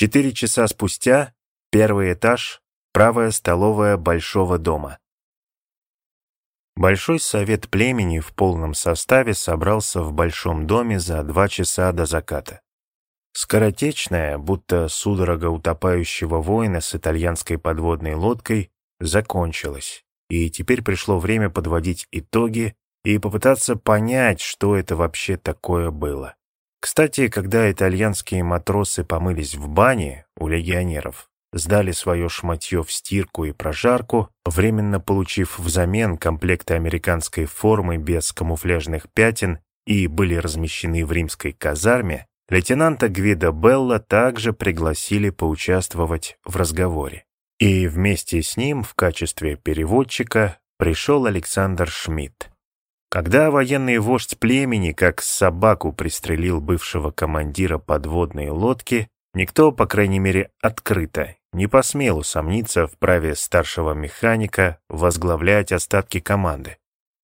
Четыре часа спустя первый этаж, правая столовая Большого дома. Большой совет племени в полном составе собрался в Большом доме за два часа до заката. Скоротечная, будто судорога утопающего воина с итальянской подводной лодкой, закончилась, и теперь пришло время подводить итоги и попытаться понять, что это вообще такое было. Кстати, когда итальянские матросы помылись в бане у легионеров, сдали свое шматье в стирку и прожарку, временно получив взамен комплекты американской формы без камуфляжных пятен и были размещены в римской казарме, лейтенанта Гвида Белла также пригласили поучаствовать в разговоре. И вместе с ним в качестве переводчика пришел Александр Шмидт. Когда военный вождь племени как собаку пристрелил бывшего командира подводной лодки, никто, по крайней мере, открыто не посмел усомниться в праве старшего механика возглавлять остатки команды.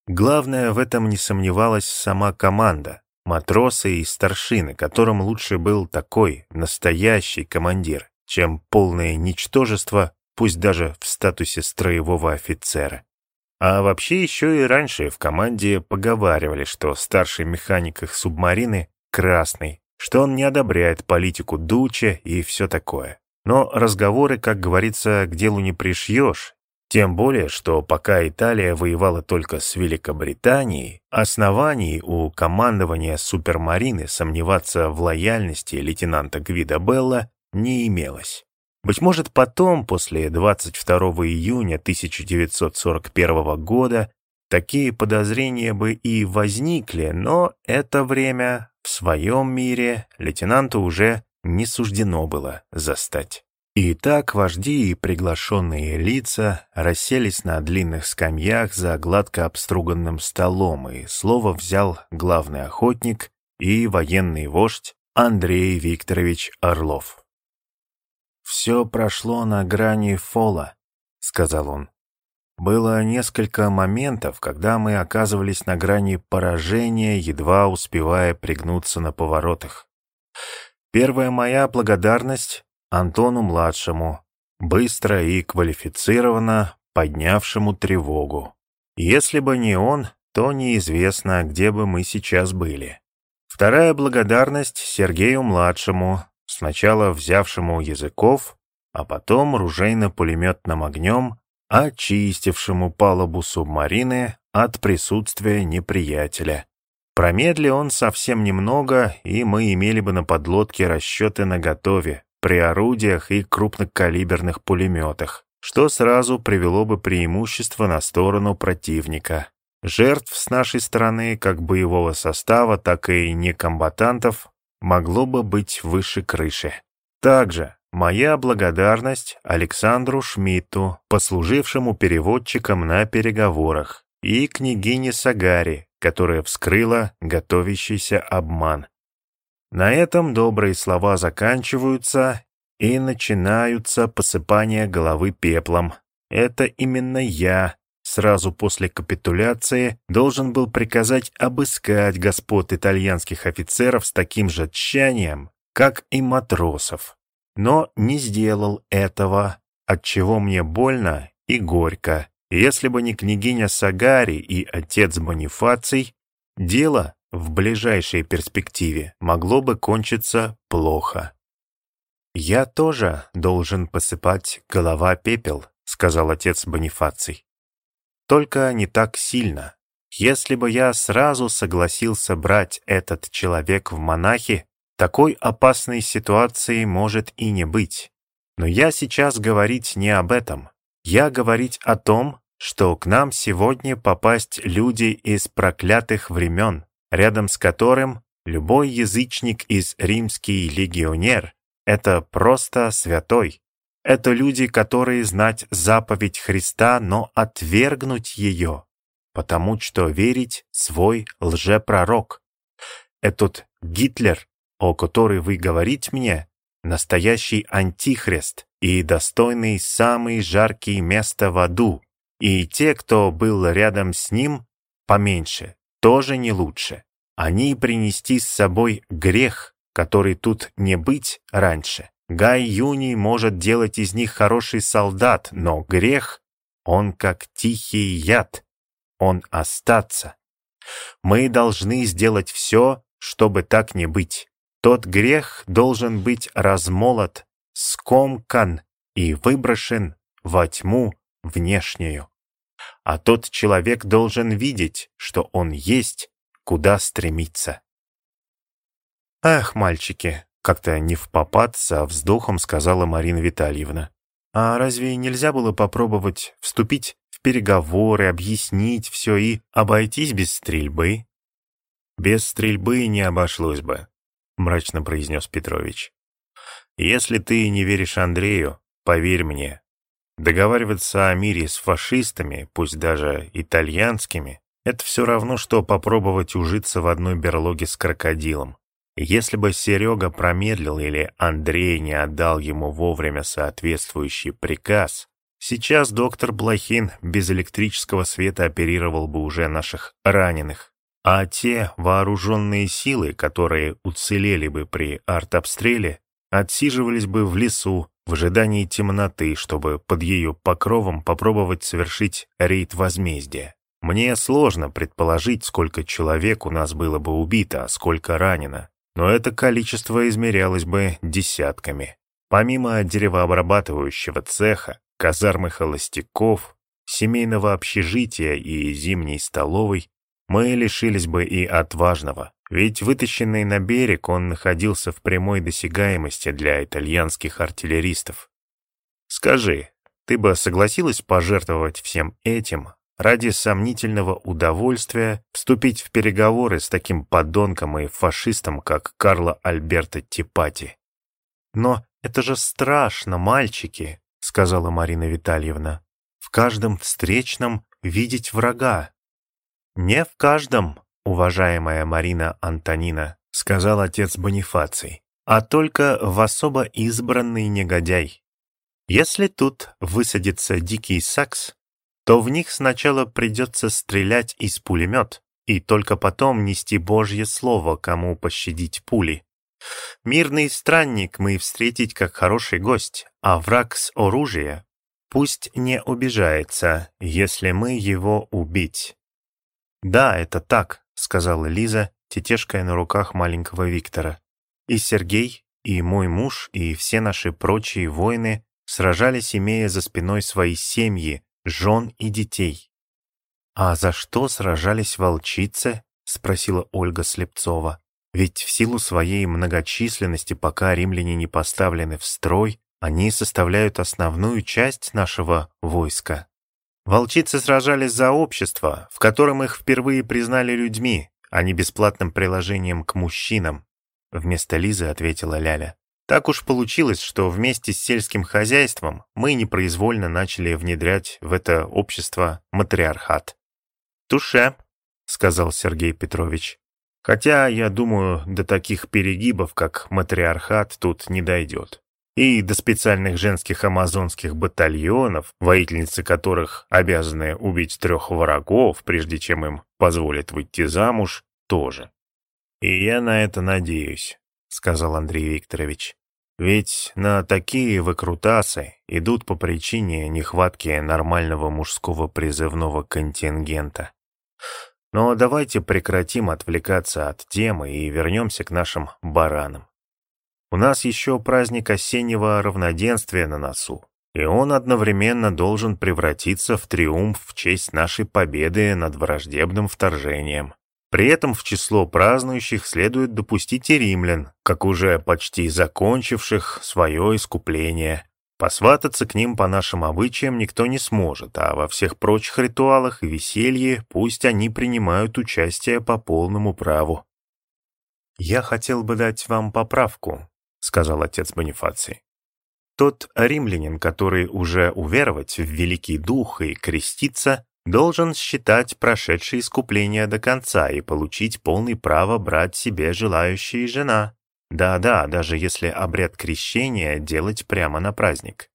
Главное, в этом не сомневалась сама команда, матросы и старшины, которым лучше был такой настоящий командир, чем полное ничтожество, пусть даже в статусе строевого офицера. А вообще еще и раньше в команде поговаривали, что старший механик их субмарины красный, что он не одобряет политику Дуча и все такое. Но разговоры, как говорится, к делу не пришьешь, тем более, что пока Италия воевала только с Великобританией, оснований у командования Супермарины сомневаться в лояльности лейтенанта Гвида Белла не имелось. Быть может, потом, после 22 июня 1941 года, такие подозрения бы и возникли, но это время в своем мире лейтенанту уже не суждено было застать. И так вожди и приглашенные лица расселись на длинных скамьях за гладко обструганным столом, и слово взял главный охотник и военный вождь Андрей Викторович Орлов. «Все прошло на грани фола», — сказал он. «Было несколько моментов, когда мы оказывались на грани поражения, едва успевая пригнуться на поворотах. Первая моя благодарность Антону-младшему, быстро и квалифицированно поднявшему тревогу. Если бы не он, то неизвестно, где бы мы сейчас были. Вторая благодарность Сергею-младшему, сначала взявшему языков, а потом ружейно-пулеметным огнем очистившему палубу субмарины от присутствия неприятеля. Промедли он совсем немного, и мы имели бы на подлодке расчеты наготове, при орудиях и крупнокалиберных пулеметах, что сразу привело бы преимущество на сторону противника. Жертв с нашей стороны, как боевого состава, так и некомбатантов, могло бы быть выше крыши. Также моя благодарность Александру Шмидту, послужившему переводчиком на переговорах, и княгине Сагари, которая вскрыла готовящийся обман. На этом добрые слова заканчиваются, и начинаются посыпания головы пеплом. Это именно я, сразу после капитуляции, должен был приказать обыскать господ итальянских офицеров с таким же тщанием, как и матросов. Но не сделал этого, от чего мне больно и горько. Если бы не княгиня Сагари и отец Бонифаций, дело в ближайшей перспективе могло бы кончиться плохо. «Я тоже должен посыпать голова пепел», — сказал отец Бонифаций. «Только не так сильно. Если бы я сразу согласился брать этот человек в монахи, такой опасной ситуации может и не быть. Но я сейчас говорить не об этом. Я говорить о том, что к нам сегодня попасть люди из проклятых времен, рядом с которым любой язычник из римский легионер — это просто святой. Это люди, которые знать заповедь Христа, но отвергнуть ее, потому что верить свой лжепророк. Этот Гитлер, о которой вы говорите мне, настоящий антихрист и достойный самый жаркий место в аду, и те, кто был рядом с ним, поменьше, тоже не лучше. Они принести с собой грех, который тут не быть раньше. Гай Юний может делать из них хороший солдат, но грех, он как тихий яд, он остаться. Мы должны сделать все, чтобы так не быть. Тот грех должен быть размолот, скомкан и выброшен во тьму внешнюю. А тот человек должен видеть, что он есть, куда стремиться. «Эх, мальчики!» — как-то не в попад со вздохом сказала Марина Витальевна. «А разве нельзя было попробовать вступить в переговоры, объяснить все и обойтись без стрельбы?» «Без стрельбы не обошлось бы», — мрачно произнес Петрович. «Если ты не веришь Андрею, поверь мне, договариваться о мире с фашистами, пусть даже итальянскими, это все равно, что попробовать ужиться в одной берлоге с крокодилом. Если бы Серега промедлил или Андрей не отдал ему вовремя соответствующий приказ, сейчас доктор Блохин без электрического света оперировал бы уже наших раненых. А те вооруженные силы, которые уцелели бы при артобстреле, отсиживались бы в лесу в ожидании темноты, чтобы под ее покровом попробовать совершить рейд возмездия. Мне сложно предположить, сколько человек у нас было бы убито, а сколько ранено, но это количество измерялось бы десятками. Помимо деревообрабатывающего цеха, казармы холостяков, семейного общежития и зимней столовой, мы лишились бы и отважного, ведь вытащенный на берег он находился в прямой досягаемости для итальянских артиллеристов. Скажи, ты бы согласилась пожертвовать всем этим ради сомнительного удовольствия вступить в переговоры с таким подонком и фашистом, как Карло Альберто Типати? «Но это же страшно, мальчики», — сказала Марина Витальевна. «В каждом встречном видеть врага, «Не в каждом, уважаемая Марина Антонина», — сказал отец Бонифаций, «а только в особо избранный негодяй. Если тут высадится дикий сакс, то в них сначала придется стрелять из пулемет, и только потом нести Божье слово, кому пощадить пули. Мирный странник мы встретить как хороший гость, а враг с оружия пусть не убежается, если мы его убить. «Да, это так», — сказала Лиза, тетешкая на руках маленького Виктора. «И Сергей, и мой муж, и все наши прочие воины сражались, имея за спиной свои семьи, жен и детей». «А за что сражались волчицы?» — спросила Ольга Слепцова. «Ведь в силу своей многочисленности, пока римляне не поставлены в строй, они составляют основную часть нашего войска». Волчицы сражались за общество, в котором их впервые признали людьми, а не бесплатным приложением к мужчинам. Вместо Лизы ответила Ляля. Так уж получилось, что вместе с сельским хозяйством мы непроизвольно начали внедрять в это общество матриархат. «Туше», — сказал Сергей Петрович. «Хотя, я думаю, до таких перегибов, как матриархат, тут не дойдет и до специальных женских амазонских батальонов, воительницы которых обязаны убить трех врагов, прежде чем им позволят выйти замуж, тоже. «И я на это надеюсь», — сказал Андрей Викторович. «Ведь на такие выкрутасы идут по причине нехватки нормального мужского призывного контингента. Но давайте прекратим отвлекаться от темы и вернемся к нашим баранам. У нас еще праздник осеннего равноденствия на носу, и он одновременно должен превратиться в триумф в честь нашей победы над враждебным вторжением. При этом в число празднующих следует допустить и римлян, как уже почти закончивших свое искупление. Посвататься к ним по нашим обычаям никто не сможет, а во всех прочих ритуалах и веселье пусть они принимают участие по полному праву. «Я хотел бы дать вам поправку», сказал отец Бонифаций. Тот римлянин, который уже уверовать в Великий Дух и креститься, должен считать прошедшее искупление до конца и получить полное право брать себе желающая жена. Да-да, даже если обряд крещения делать прямо на праздник.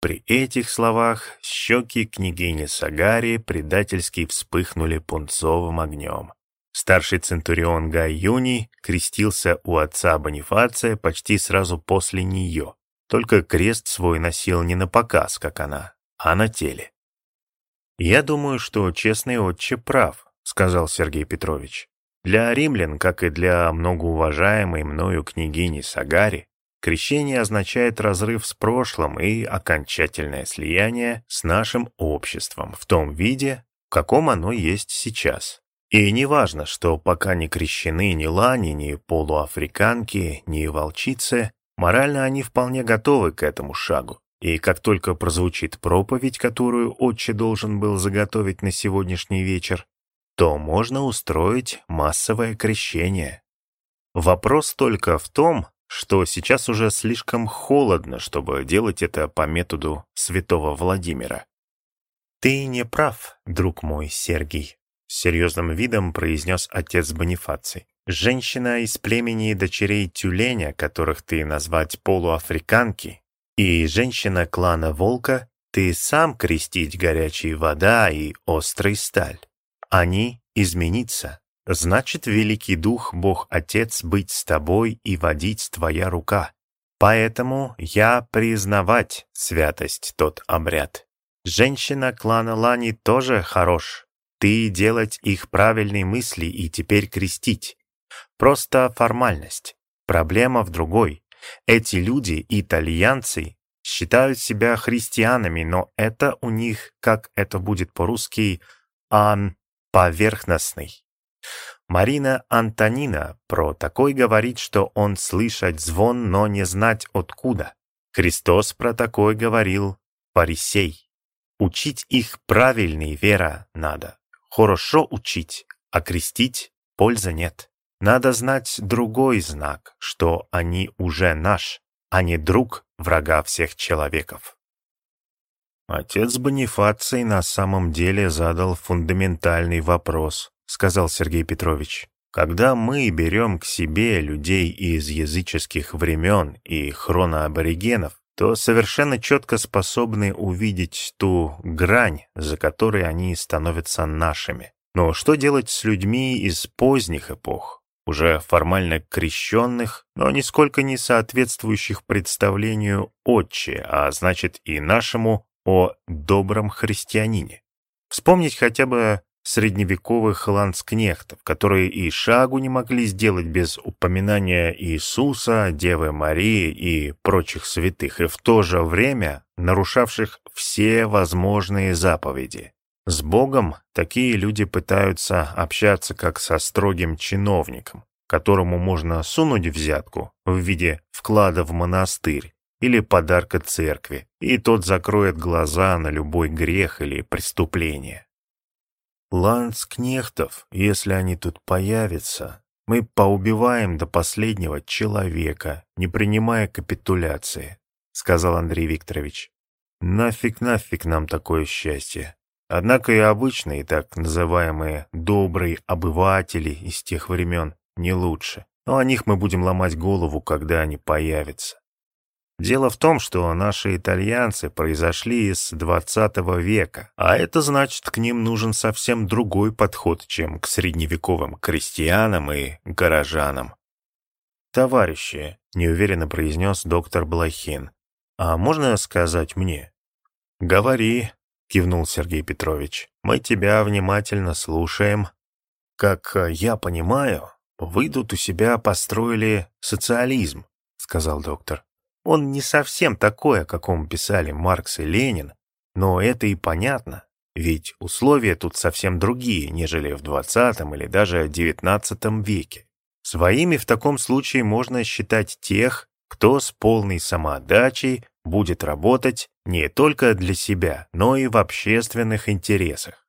При этих словах щеки княгини Сагари предательски вспыхнули пунцовым огнем. Старший центурион Гай Юний крестился у отца Бонифация почти сразу после нее, только крест свой носил не на показ, как она, а на теле. «Я думаю, что честный отче прав», — сказал Сергей Петрович. «Для римлян, как и для многоуважаемой мною княгини Сагари, крещение означает разрыв с прошлым и окончательное слияние с нашим обществом в том виде, в каком оно есть сейчас. И не важно, что пока не крещены ни лани, ни полуафриканки, ни волчицы, морально они вполне готовы к этому шагу. И как только прозвучит проповедь, которую отче должен был заготовить на сегодняшний вечер, то можно устроить массовое крещение. Вопрос только в том, что сейчас уже слишком холодно, чтобы делать это по методу святого Владимира. «Ты не прав, друг мой Сергий», — с серьезным видом произнес отец Бонифаций. «Женщина из племени дочерей тюленя, которых ты назвать полуафриканки, и женщина клана Волка, ты сам крестить горячей вода и острый сталь. Они измениться. Значит, Великий Дух, Бог-Отец, быть с тобой и водить твоя рука. Поэтому я признавать святость тот обряд. Женщина клана Лани тоже хорош. Ты делать их правильные мысли и теперь крестить. Просто формальность. Проблема в другой. Эти люди, итальянцы, считают себя христианами, но это у них, как это будет по-русски, ан поверхностный. Марина Антонина про такой говорит, что он слышать звон, но не знать откуда. Христос про такой говорил «Парисей». Учить их правильной вера надо. Хорошо учить, а крестить пользы нет. Надо знать другой знак, что они уже наш, а не друг врага всех человеков. Отец Бонифаций на самом деле задал фундаментальный вопрос, сказал Сергей Петрович. Когда мы берем к себе людей из языческих времен и хроноаборигенов, то совершенно четко способны увидеть ту грань, за которой они становятся нашими. Но что делать с людьми из поздних эпох, уже формально крещенных, но нисколько не соответствующих представлению отче, а значит и нашему о добром христианине. Вспомнить хотя бы средневековых ланскнехтов, которые и шагу не могли сделать без упоминания Иисуса, Девы Марии и прочих святых, и в то же время нарушавших все возможные заповеди. С Богом такие люди пытаются общаться как со строгим чиновником, которому можно сунуть взятку в виде вклада в монастырь или подарка церкви, и тот закроет глаза на любой грех или преступление. Ланскнехтов, если они тут появятся, мы поубиваем до последнего человека, не принимая капитуляции, сказал Андрей Викторович. Нафиг, нафиг нам такое счастье. Однако и обычные так называемые «добрые обыватели» из тех времен не лучше. Но о них мы будем ломать голову, когда они появятся. Дело в том, что наши итальянцы произошли из 20 века, а это значит, к ним нужен совсем другой подход, чем к средневековым крестьянам и горожанам. «Товарищи», — неуверенно произнес доктор Блохин, — «а можно сказать мне?» «Говори», — кивнул Сергей Петрович. «Мы тебя внимательно слушаем. Как э, я понимаю, вы тут у себя построили социализм», — сказал доктор. «Он не совсем такой, о каком писали Маркс и Ленин, но это и понятно, ведь условия тут совсем другие, нежели в двадцатом или даже девятнадцатом веке. Своими в таком случае можно считать тех, кто с полной самоотдачей будет работать не только для себя, но и в общественных интересах.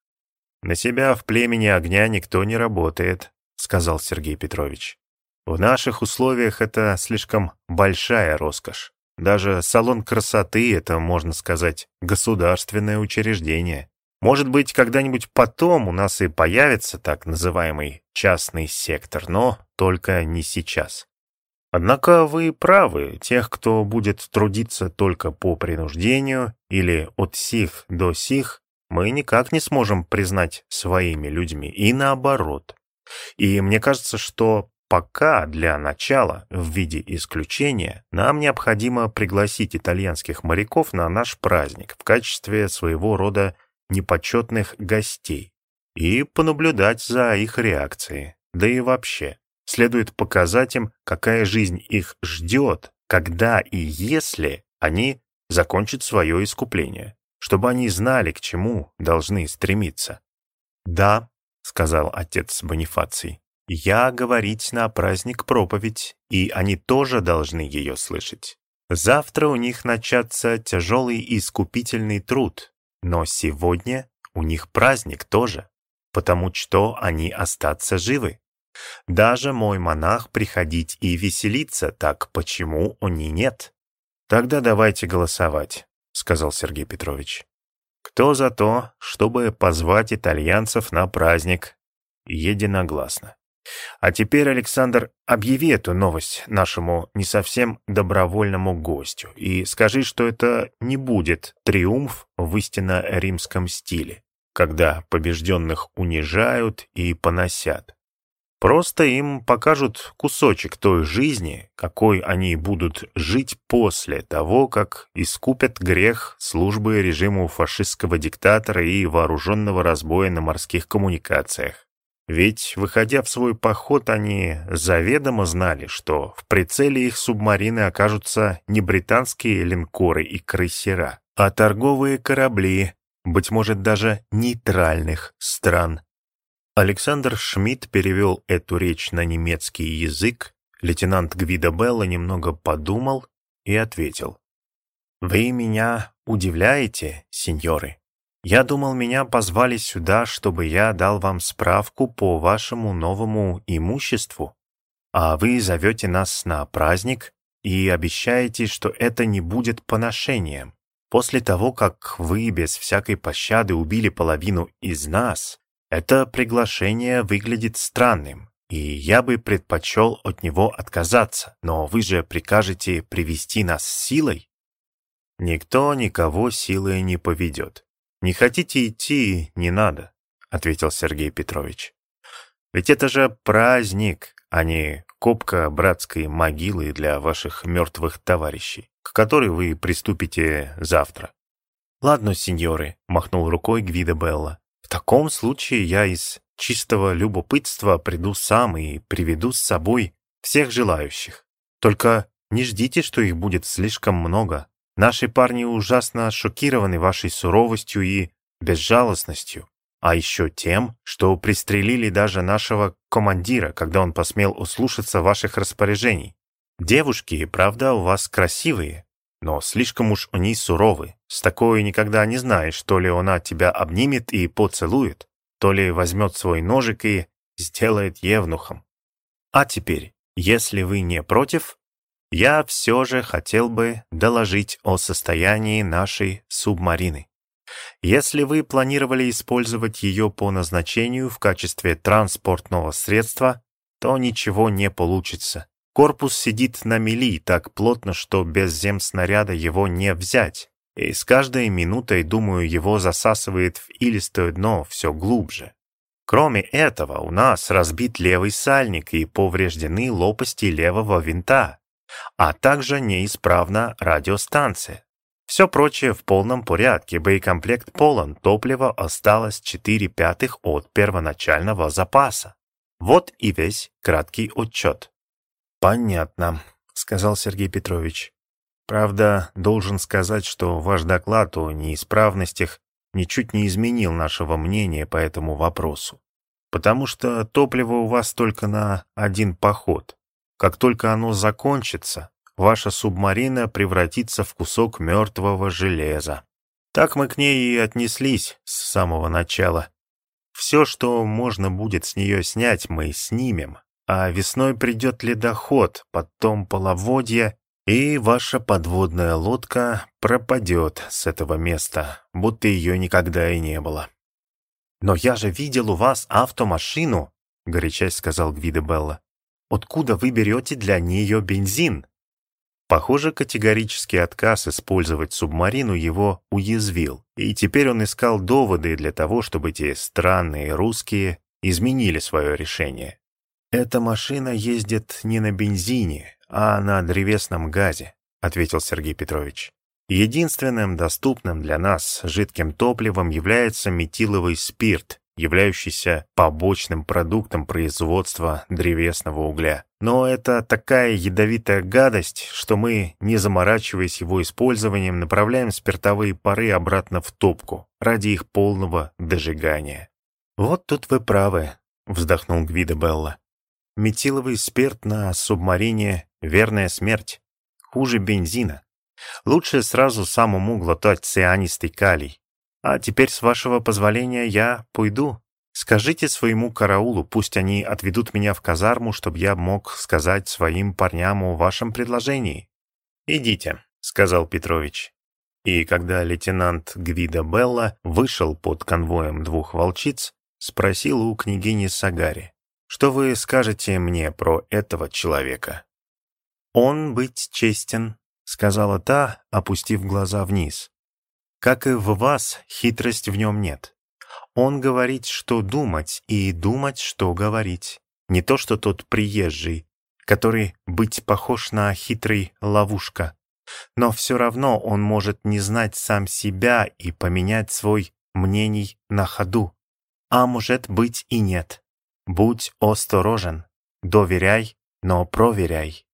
«На себя в племени огня никто не работает», — сказал Сергей Петрович. «В наших условиях это слишком большая роскошь. Даже салон красоты — это, можно сказать, государственное учреждение. Может быть, когда-нибудь потом у нас и появится так называемый частный сектор, но только не сейчас. Однако вы правы, тех, кто будет трудиться только по принуждению или от сих до сих, мы никак не сможем признать своими людьми, и наоборот. И мне кажется, что пока для начала, в виде исключения, нам необходимо пригласить итальянских моряков на наш праздник в качестве своего рода непочетных гостей и понаблюдать за их реакцией. Да и вообще, следует показать им, какая жизнь их ждет, когда и если они закончат свое искупление, чтобы они знали, к чему должны стремиться. «Да», — сказал отец Бонифаций, — «я говорить на праздник проповедь, и они тоже должны ее слышать. Завтра у них начаться тяжелый искупительный труд, но сегодня у них праздник тоже, потому что они остаться живы. Даже мой монах приходить и веселиться, так почему они нет? Тогда давайте голосовать, сказал Сергей Петрович. Кто за то, чтобы позвать итальянцев на праздник? Единогласно. А теперь, Александр, объяви эту новость нашему не совсем добровольному гостю и скажи, что это не будет триумф в истинно римском стиле, когда побежденных унижают и поносят. Просто им покажут кусочек той жизни, какой они будут жить после того, как искупят грех службы режиму фашистского диктатора и вооруженного разбоя на морских коммуникациях. Ведь, выходя в свой поход, они заведомо знали, что в прицеле их субмарины окажутся не британские линкоры и крейсера, а торговые корабли, быть может, даже нейтральных стран. Александр Шмидт перевел эту речь на немецкий язык, лейтенант Гвида Белла немного подумал и ответил. «Вы меня удивляете, сеньоры. Я думал, меня позвали сюда, чтобы я дал вам справку по вашему новому имуществу, а вы зовете нас на праздник и обещаете, что это не будет поношением. После того, как вы без всякой пощады убили половину из нас, это приглашение выглядит странным, и я бы предпочел от него отказаться, но вы же прикажете привести нас силой? Никто никого силой не поведет. Не хотите идти, не надо, ответил Сергей Петрович. Ведь это же праздник, а не копка братской могилы для ваших мертвых товарищей, к которой вы приступите завтра. «Ладно, сеньоры», — махнул рукой Гвида Белла. В таком случае я из чистого любопытства приду сам и приведу с собой всех желающих. Только не ждите, что их будет слишком много. Наши парни ужасно шокированы вашей суровостью и безжалостностью, а еще тем, что пристрелили даже нашего командира, когда он посмел услушаться ваших распоряжений. Девушки, правда, у вас красивые, но слишком уж они суровы. С такой никогда не знаешь, то ли она тебя обнимет и поцелует, то ли возьмет свой ножик и сделает евнухом. А теперь, если вы не против, я все же хотел бы доложить о состоянии нашей субмарины. Если вы планировали использовать ее по назначению в качестве транспортного средства, то ничего не получится. Корпус сидит на мели так плотно, что без земснаряда его не взять, и с каждой минутой, думаю, его засасывает в илистое дно все глубже. Кроме этого, у нас разбит левый сальник и повреждены лопасти левого винта, а также неисправна радиостанция. Все прочее в полном порядке, боекомплект полон, топлива осталось 4 пятых от первоначального запаса. Вот и весь краткий отчет. «Понятно», — сказал Сергей Петрович. «Правда, должен сказать, что ваш доклад о неисправностях ничуть не изменил нашего мнения по этому вопросу. Потому что топливо у вас только на один поход. Как только оно закончится, ваша субмарина превратится в кусок мертвого железа. Так мы к ней и отнеслись с самого начала. Все, что можно будет с нее снять, мы снимем, а весной придет ледоход, потом половодье, и ваша подводная лодка пропадет с этого места, будто ее никогда и не было. «Но я же видел у вас автомашину», — горячась сказал Гвида Белла. «Откуда вы берете для нее бензин?» Похоже, категорический отказ использовать субмарину его уязвил, и теперь он искал доводы для того, чтобы те странные русские изменили свое решение. «Эта машина ездит не на бензине, а на древесном газе», — ответил Сергей Петрович. Единственным доступным для нас жидким топливом является метиловый спирт, являющийся побочным продуктом производства древесного угля. Но это такая ядовитая гадость, что мы, не заморачиваясь его использованием, направляем спиртовые пары обратно в топку ради их полного дожигания. «Вот тут вы правы», — вздохнул Гвида Белла. «Метиловый спирт на субмарине — верная смерть. Хуже бензина. Лучше сразу самому глотать цианистый калий. А теперь, с вашего позволения, я пойду. Скажите своему караулу, пусть они отведут меня в казарму, чтобы я мог сказать своим парням о вашем предложении. «Идите», — сказал Петрович. И когда лейтенант Гвида Белла вышел под конвоем двух волчиц, спросил у княгини Сагари, «Что вы скажете мне про этого человека?» «Он быть честен», — сказала та, опустив глаза вниз. «Как и в вас, хитрость в нем нет. Он говорит, что думать, и думать, что говорить. Не то, что тот приезжий, который быть похож на хитрый ловушка. Но все равно он может не знать сам себя и поменять свой мнений на ходу. А может быть и нет. Будь осторожен, доверяй, но проверяй.